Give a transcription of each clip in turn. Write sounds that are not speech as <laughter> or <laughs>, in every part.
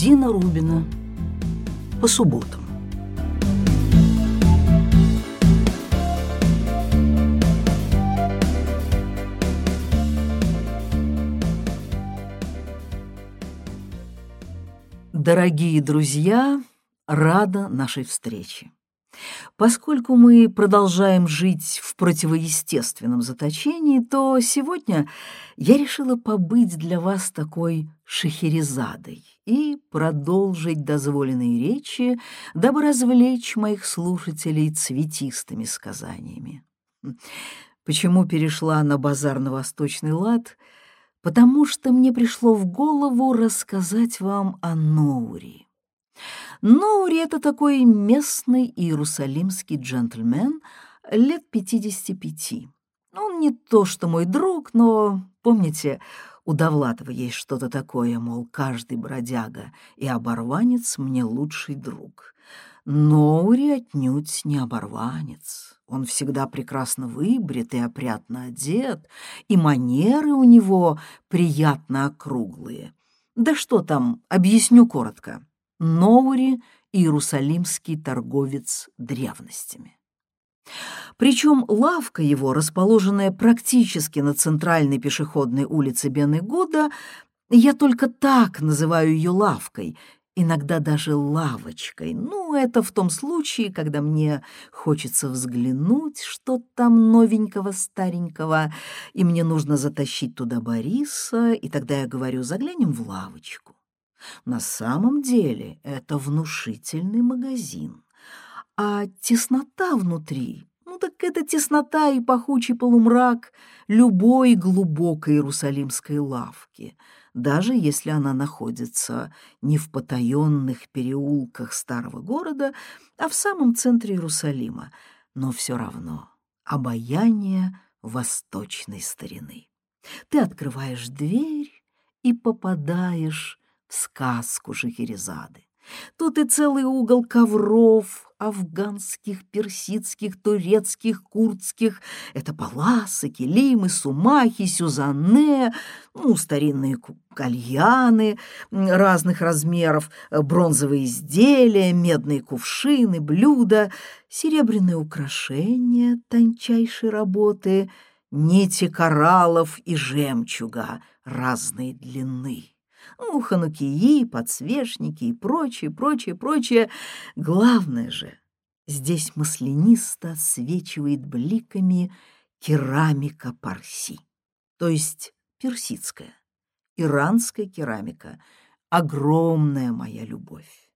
Дина Рубина. По субботам. Дорогие друзья, рада нашей встрече. Поскольку мы продолжаем жить в противоестественном заточении, то сегодня я решила побыть для вас такой шахерезадой и продолжить дозволенные речи, дабы развлечь моих слушателей цветистыми сказаниями. Почему перешла на базарно-восточный лад? Потому что мне пришло в голову рассказать вам о Ноури. Ноури — это такой местный иерусалимский джентльмен лет 55. Он не то что мой друг, но, помните, у Довлатова есть что-то такое, мол, каждый бродяга и оборванец мне лучший друг. Ноури отнюдь не оборванец. Он всегда прекрасно выбрит и опрятно одет, и манеры у него приятно округлые. Да что там, объясню коротко. Ноури — иерусалимский торговец древностями. Причем лавка его, расположенная практически на центральной пешеходной улице Бен-Игуда, я только так называю ее лавкой, иногда даже лавочкой. Ну, это в том случае, когда мне хочется взглянуть, что там новенького, старенького, и мне нужно затащить туда Бориса, и тогда я говорю, заглянем в лавочку. На самом деле это внушительный магазин. А теснота внутри, ну так это теснота и пахучий полумрак любой глубокой иерусалимской лавки, даже если она находится не в потаенных переулках старого города, а в самом центре Иерусалима, но все равно обаяние восточной старины. Ты открываешь дверь и попадаешь сказку Шахерезады. Тут и целый угол ковров, афганских, персидских, турецких, курдских. Это паласы, килимы, сумахи, сюзанне, ну, старинные кальяны разных размеров, бронзовые изделия, медные кувшины, блюда, серебряные украшения тончайшей работы, нити кораллов и жемчуга разной длины ну, ханукии, подсвечники и прочее, прочее, прочее. Главное же, здесь маслянисто освечивает бликами керамика Парси, то есть персидская, иранская керамика, огромная моя любовь.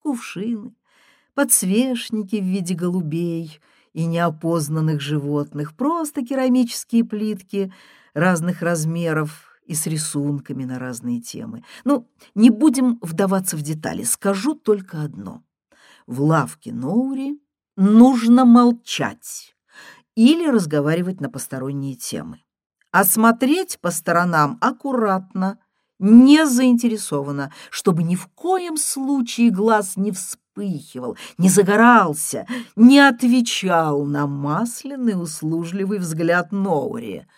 Кувшины, подсвечники в виде голубей и неопознанных животных, просто керамические плитки разных размеров — и с рисунками на разные темы. Ну, не будем вдаваться в детали, скажу только одно. В лавке Ноури нужно молчать или разговаривать на посторонние темы. А смотреть по сторонам аккуратно, не заинтересованно, чтобы ни в коем случае глаз не вспыхивал, не загорался, не отвечал на масляный услужливый взгляд Ноури.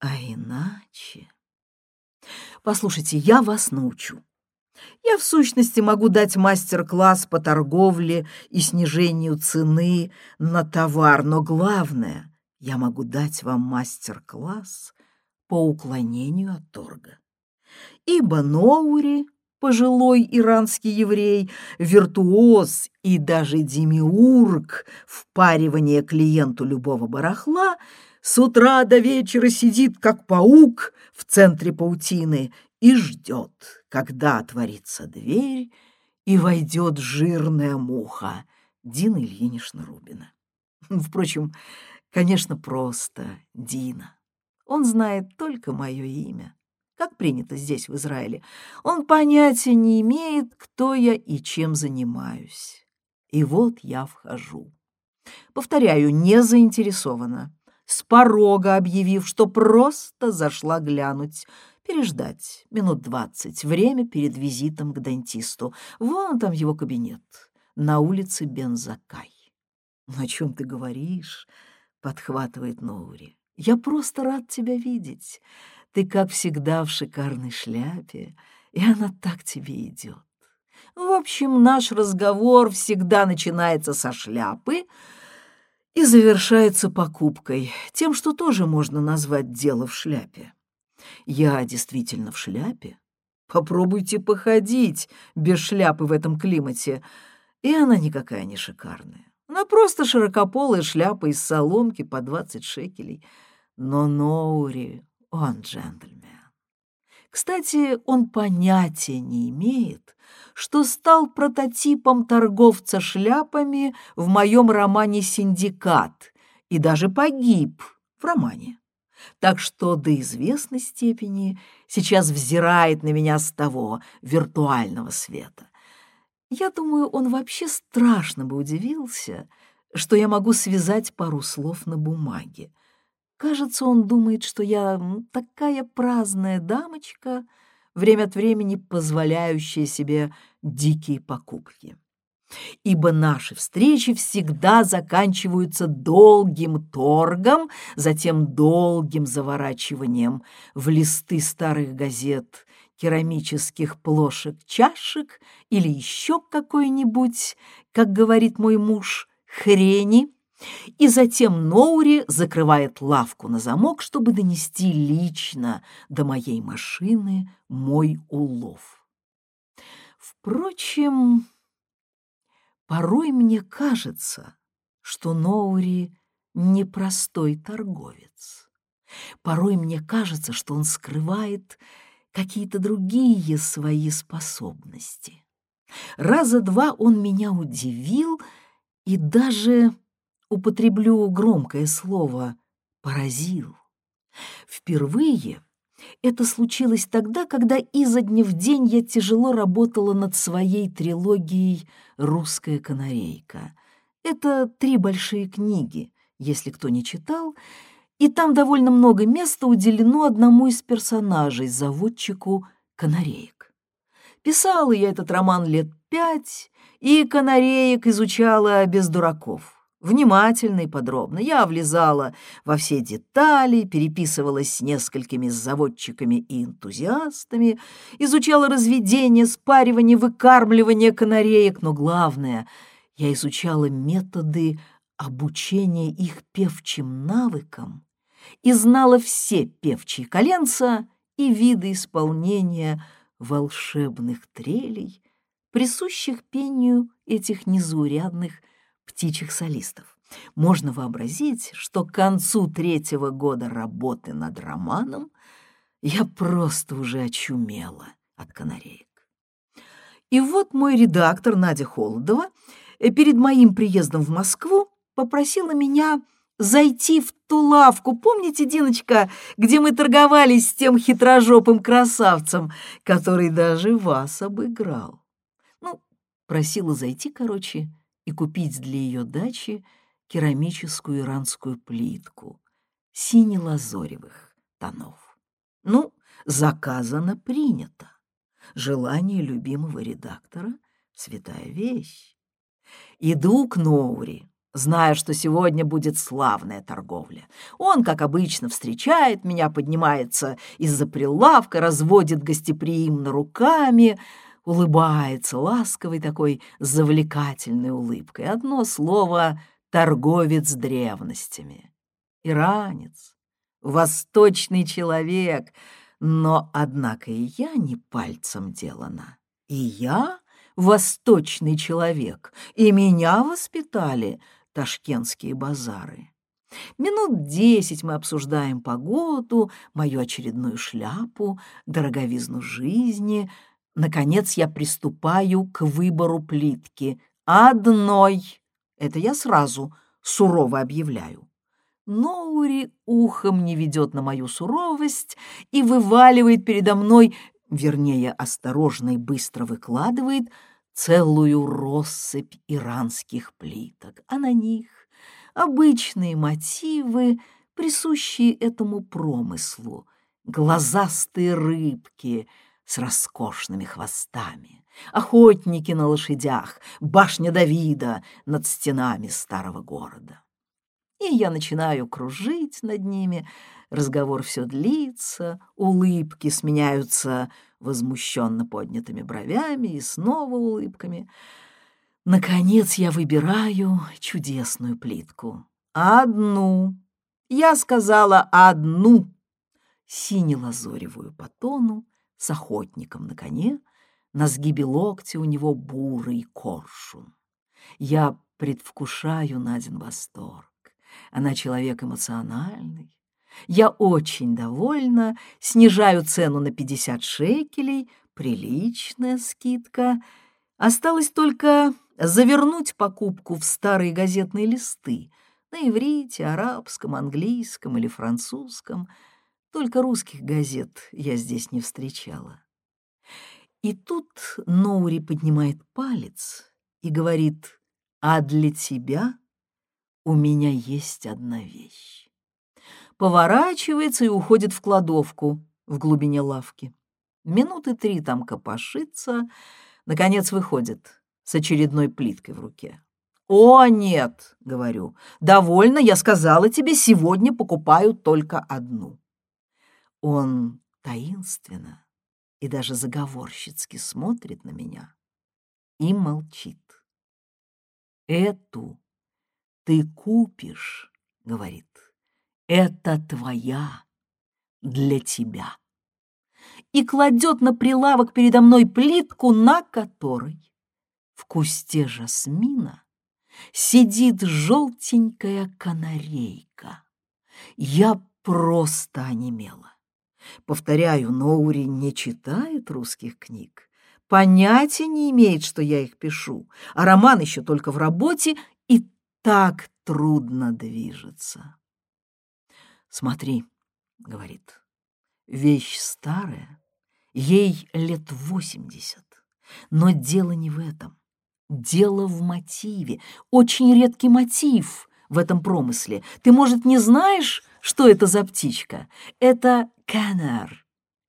А иначе... Послушайте, я вас научу. Я, в сущности, могу дать мастер-класс по торговле и снижению цены на товар, но главное, я могу дать вам мастер-класс по уклонению от торга. Ибо Ноури, пожилой иранский еврей, виртуоз и даже демиург впаривания клиенту любого барахла — с утра до вечера сидит, как паук в центре паутины и ждет, когда отворится дверь и войдет жирная муха Дина Ильинична Рубина. <laughs> Впрочем, конечно, просто Дина. Он знает только мое имя, как принято здесь, в Израиле. Он понятия не имеет, кто я и чем занимаюсь. И вот я вхожу. Повторяю, не заинтересована с порога объявив, что просто зашла глянуть, переждать минут двадцать, время перед визитом к дантисту. Вон там его кабинет, на улице Бензакай. «Ну, «О чем ты говоришь?» — подхватывает Ноури. «Я просто рад тебя видеть. Ты, как всегда, в шикарной шляпе, и она так тебе идет. В общем, наш разговор всегда начинается со шляпы и завершается покупкой, тем, что тоже можно назвать дело в шляпе. Я действительно в шляпе. Попробуйте походить без шляпы в этом климате, и она никакая не шикарная. Она просто широкополая шляпа из соломки по 20 шекелей. Но Ноури, он джентльмен. Кстати, он понятия не имеет, что стал прототипом торговца шляпами в моем романе «Синдикат» и даже погиб в романе. Так что до известной степени сейчас взирает на меня с того виртуального света. Я думаю, он вообще страшно бы удивился, что я могу связать пару слов на бумаге. Кажется, он думает, что я такая праздная дамочка, время от времени позволяющая себе дикие покупки. Ибо наши встречи всегда заканчиваются долгим торгом, затем долгим заворачиванием в листы старых газет, керамических плошек-чашек или еще какой-нибудь, как говорит мой муж, хрени, и затем Ноури закрывает лавку на замок, чтобы донести лично до моей машины мой улов. Впрочем, порой мне кажется, что Ноури непростой торговец. Порой мне кажется, что он скрывает какие-то другие свои способности. Раза два он меня удивил и даже употреблю громкое слово «поразил». Впервые это случилось тогда, когда изо дня в день я тяжело работала над своей трилогией «Русская канарейка». Это три большие книги, если кто не читал, и там довольно много места уделено одному из персонажей, заводчику канареек. Писала я этот роман лет пять, и канареек изучала без дураков. Внимательно и подробно. Я влезала во все детали, переписывалась с несколькими заводчиками и энтузиастами, изучала разведение, спаривание, выкармливание канареек, но главное, я изучала методы обучения их певчим навыкам и знала все певчие коленца и виды исполнения волшебных трелей, присущих пению этих незаурядных птичьих солистов. Можно вообразить, что к концу третьего года работы над романом я просто уже очумела от канареек. И вот мой редактор Надя Холодова э, перед моим приездом в Москву попросила меня зайти в ту лавку, помните, Диночка, где мы торговались с тем хитрожопым красавцем, который даже вас обыграл. Ну, просила зайти, короче, и купить для ее дачи керамическую иранскую плитку сине-лазоревых тонов. Ну, заказано принято. Желание любимого редактора — святая вещь. Иду к Ноури, зная, что сегодня будет славная торговля. Он, как обычно, встречает меня, поднимается из-за прилавка, разводит гостеприимно руками — улыбается ласковой такой завлекательной улыбкой. Одно слово — торговец древностями. Иранец, восточный человек, но, однако, и я не пальцем делана. И я восточный человек, и меня воспитали ташкентские базары. Минут десять мы обсуждаем погоду, мою очередную шляпу, дороговизну жизни — Наконец я приступаю к выбору плитки. Одной. Это я сразу сурово объявляю. Ноури ухом не ведет на мою суровость и вываливает передо мной, вернее, осторожно и быстро выкладывает, целую россыпь иранских плиток, а на них обычные мотивы, присущие этому промыслу, глазастые рыбки — с роскошными хвостами, охотники на лошадях, башня Давида над стенами старого города. И я начинаю кружить над ними, разговор все длится, улыбки сменяются возмущенно поднятыми бровями и снова улыбками. Наконец я выбираю чудесную плитку. Одну. Я сказала одну. Сине-лазоревую по тону, с охотником на коне, на сгибе локтя у него бурый коршун. Я предвкушаю Надин восторг. Она человек эмоциональный. Я очень довольна, снижаю цену на 50 шекелей, приличная скидка. Осталось только завернуть покупку в старые газетные листы на иврите, арабском, английском или французском. Только русских газет я здесь не встречала. И тут Ноури поднимает палец и говорит, «А для тебя у меня есть одна вещь». Поворачивается и уходит в кладовку в глубине лавки. Минуты три там копошится, наконец выходит с очередной плиткой в руке. «О, нет!» — говорю. «Довольно, я сказала тебе, сегодня покупаю только одну». Он таинственно и даже заговорщицки смотрит на меня и молчит. «Эту ты купишь», — говорит, — «это твоя для тебя» и кладет на прилавок передо мной плитку, на которой в кусте жасмина сидит желтенькая канарейка. Я просто онемела. Повторяю, Ноури не читает русских книг, понятия не имеет, что я их пишу, а роман еще только в работе, и так трудно движется. «Смотри», — говорит, — «вещь старая, ей лет восемьдесят, но дело не в этом. Дело в мотиве. Очень редкий мотив в этом промысле. Ты, может, не знаешь, что это за птичка? Это канар.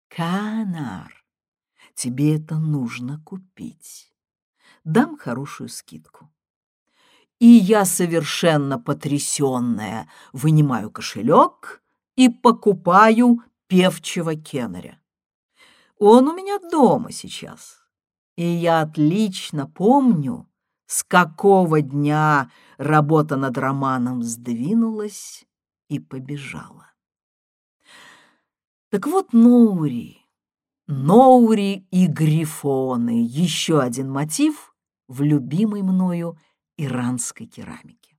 Канар. Тебе это нужно купить. Дам хорошую скидку. И я совершенно потрясенная вынимаю кошелек и покупаю певчего кеннеря. Он у меня дома сейчас и я отлично помню, с какого дня работа над романом сдвинулась и побежала. Так вот, Ноури, Ноури и Грифоны — еще один мотив в любимой мною иранской керамике.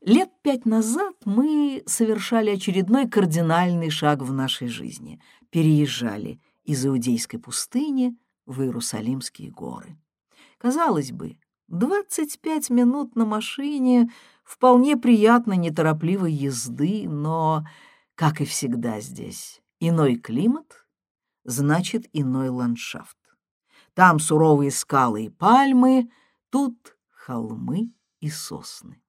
Лет пять назад мы совершали очередной кардинальный шаг в нашей жизни. Переезжали из Иудейской пустыни в Иерусалимские горы. Казалось бы, 25 минут на машине вполне приятно неторопливой езды, но, как и всегда здесь, иной климат значит иной ландшафт. Там суровые скалы и пальмы, тут холмы и сосны.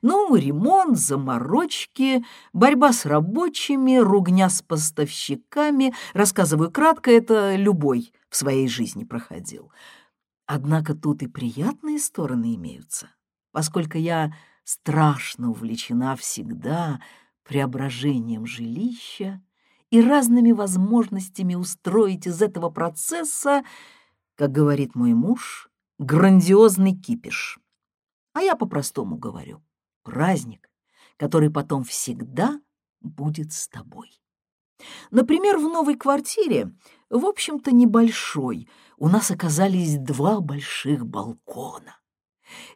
Ну, ремонт, заморочки, борьба с рабочими, ругня с поставщиками. Рассказываю кратко, это любой в своей жизни проходил. Однако тут и приятные стороны имеются, поскольку я страшно увлечена всегда преображением жилища и разными возможностями устроить из этого процесса, как говорит мой муж, грандиозный кипиш. А я по-простому говорю — праздник, который потом всегда будет с тобой. Например, в новой квартире, в общем-то небольшой, у нас оказались два больших балкона.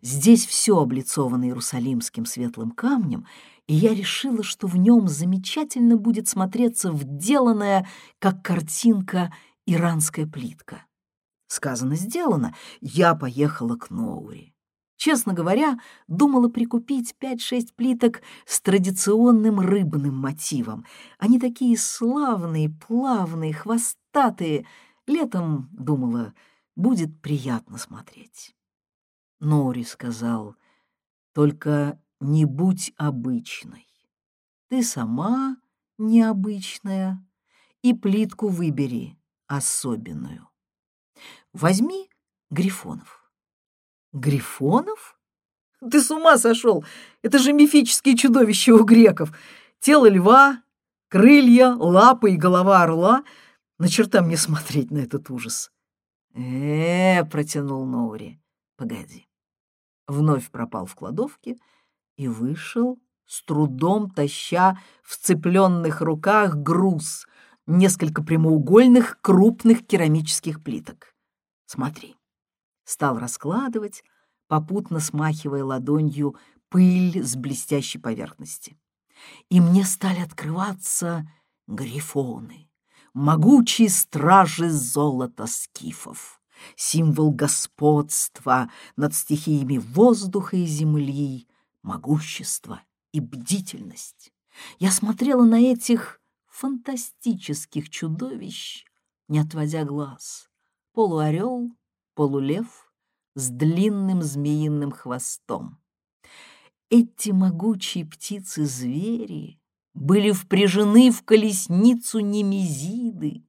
Здесь все облицовано иерусалимским светлым камнем, и я решила, что в нем замечательно будет смотреться вделанная, как картинка, иранская плитка. Сказано, сделано. Я поехала к Ноури. Честно говоря, думала прикупить пять-шесть плиток с традиционным рыбным мотивом. Они такие славные, плавные, хвостатые. Летом, думала, будет приятно смотреть. Нори сказал, только не будь обычной. Ты сама необычная, и плитку выбери особенную. Возьми грифонов. Грифонов? Ты с ума сошел! Это же мифические чудовища у греков. Тело льва, крылья, лапы и голова орла. На черта мне смотреть на этот ужас. э, протянул Ноури. «Погоди». Вновь пропал в кладовке и вышел, с трудом таща в цепленных руках груз, несколько прямоугольных крупных керамических плиток. «Смотри». Стал раскладывать, попутно смахивая ладонью пыль с блестящей поверхности. И мне стали открываться грифоны, могучие стражи золота скифов, символ господства над стихиями воздуха и земли, могущество и бдительность. Я смотрела на этих фантастических чудовищ, не отводя глаз. Полуорел, полулев с длинным змеиным хвостом. Эти могучие птицы-звери были впряжены в колесницу Немезиды.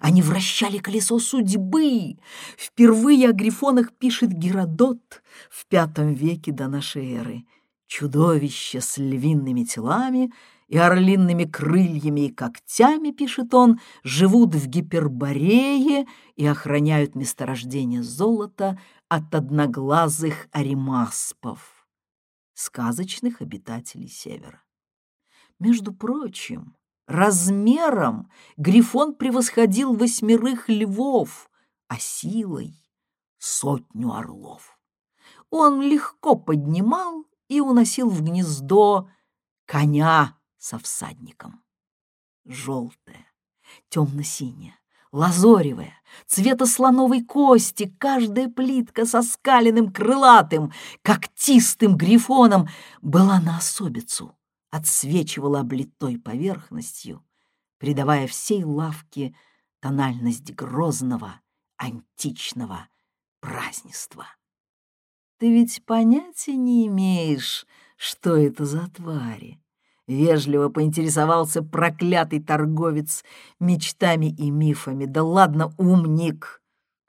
Они вращали колесо судьбы. Впервые о грифонах пишет Геродот в пятом веке до нашей эры. Чудовища с львиными телами и орлиными крыльями и когтями, пишет он, живут в Гиперборее и охраняют месторождение золота от одноглазых аримаспов сказочных обитателей Севера. Между прочим, размером Грифон превосходил восьмерых львов, а силой — сотню орлов. Он легко поднимал и уносил в гнездо коня со всадником. Желтая, темно-синяя, лазоревая, цвета слоновой кости, каждая плитка со скаленным крылатым, когтистым грифоном была на особицу, отсвечивала облитой поверхностью, придавая всей лавке тональность грозного, античного празднества. Ты ведь понятия не имеешь, что это за твари. Вежливо поинтересовался проклятый торговец мечтами и мифами. Да ладно, умник!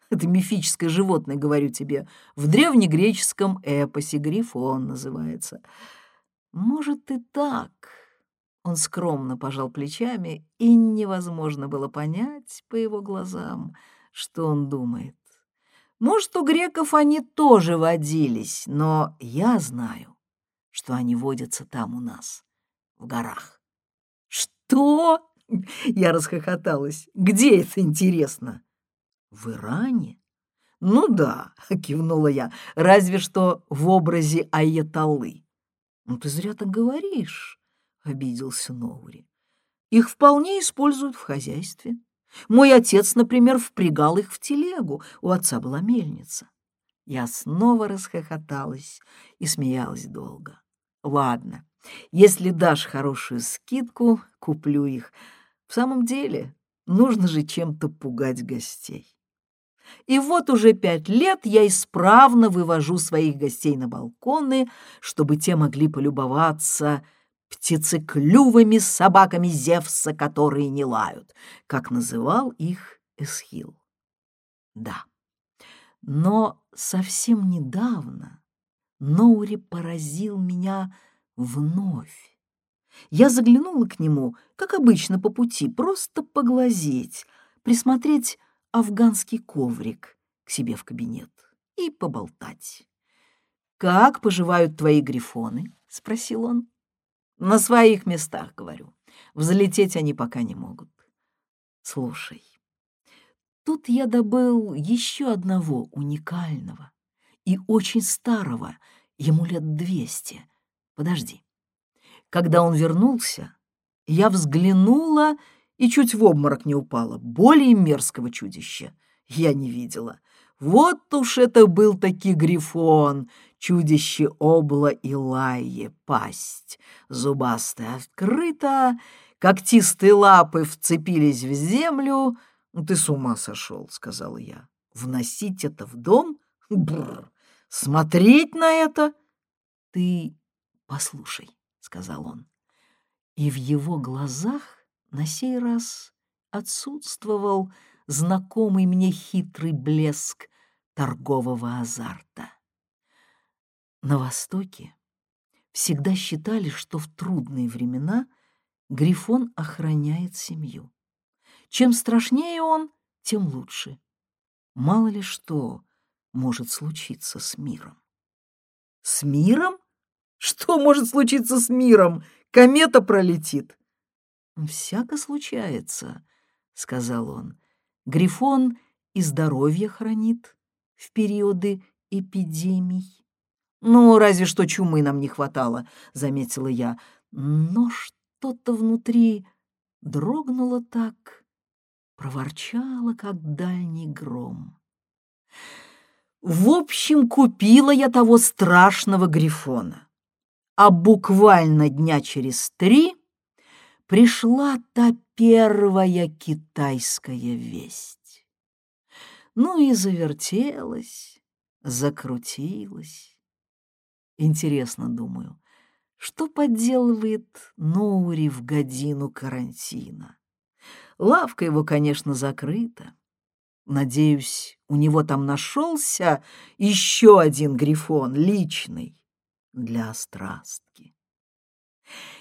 Это мифическое животное, говорю тебе. В древнегреческом эпосе Грифон называется. Может и так. Он скромно пожал плечами, и невозможно было понять по его глазам, что он думает. Может, у греков они тоже водились, но я знаю, что они водятся там у нас в горах. Что? <laughs> Я расхохоталась. Где это интересно? В Иране? Ну да, <laughs> кивнула я, разве что в образе Аяталы. Ну ты зря так говоришь, обиделся Ноури. Их вполне используют в хозяйстве. Мой отец, например, впрягал их в телегу, у отца была мельница. Я снова расхохоталась и смеялась долго. Ладно, если дашь хорошую скидку, куплю их. В самом деле, нужно же чем-то пугать гостей. И вот уже пять лет я исправно вывожу своих гостей на балконы, чтобы те могли полюбоваться птицеклювыми собаками Зевса, которые не лают, как называл их Эсхил. Да, но совсем недавно Ноури поразил меня вновь. Я заглянула к нему, как обычно, по пути, просто поглазеть, присмотреть афганский коврик к себе в кабинет и поболтать. «Как поживают твои грифоны?» — спросил он. «На своих местах, — говорю. Взлететь они пока не могут. Слушай, тут я добыл еще одного уникального и очень старого, ему лет двести — Подожди. Когда он вернулся, я взглянула и чуть в обморок не упала. Более мерзкого чудища я не видела. Вот уж это был таки грифон, чудище обла и лайе, пасть. Зубастая открыта, когтистые лапы вцепились в землю. «Ну, «Ты с ума сошел», — сказала я. «Вносить это в дом? Бррр! Смотреть на это? Ты «Послушай», — сказал он, и в его глазах на сей раз отсутствовал знакомый мне хитрый блеск торгового азарта. На Востоке всегда считали, что в трудные времена Грифон охраняет семью. Чем страшнее он, тем лучше. Мало ли что может случиться с миром. С миром? Что может случиться с миром? Комета пролетит. Всяко случается, сказал он. Грифон и здоровье хранит в периоды эпидемий. Ну, разве что чумы нам не хватало, заметила я. Но что-то внутри дрогнуло так, проворчало, как дальний гром. В общем, купила я того страшного грифона. А буквально дня через три пришла та первая китайская весть. Ну и завертелась, закрутилась. Интересно, думаю, что подделывает Ноури в годину карантина? Лавка его, конечно, закрыта. Надеюсь, у него там нашелся еще один грифон, личный, для страстки.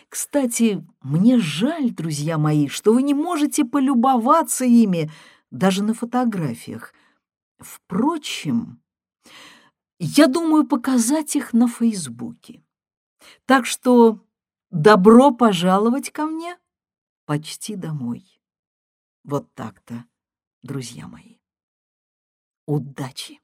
Кстати, мне жаль, друзья мои, что вы не можете полюбоваться ими даже на фотографиях. Впрочем, я думаю показать их на Фейсбуке. Так что добро пожаловать ко мне почти домой. Вот так-то, друзья мои. Удачи!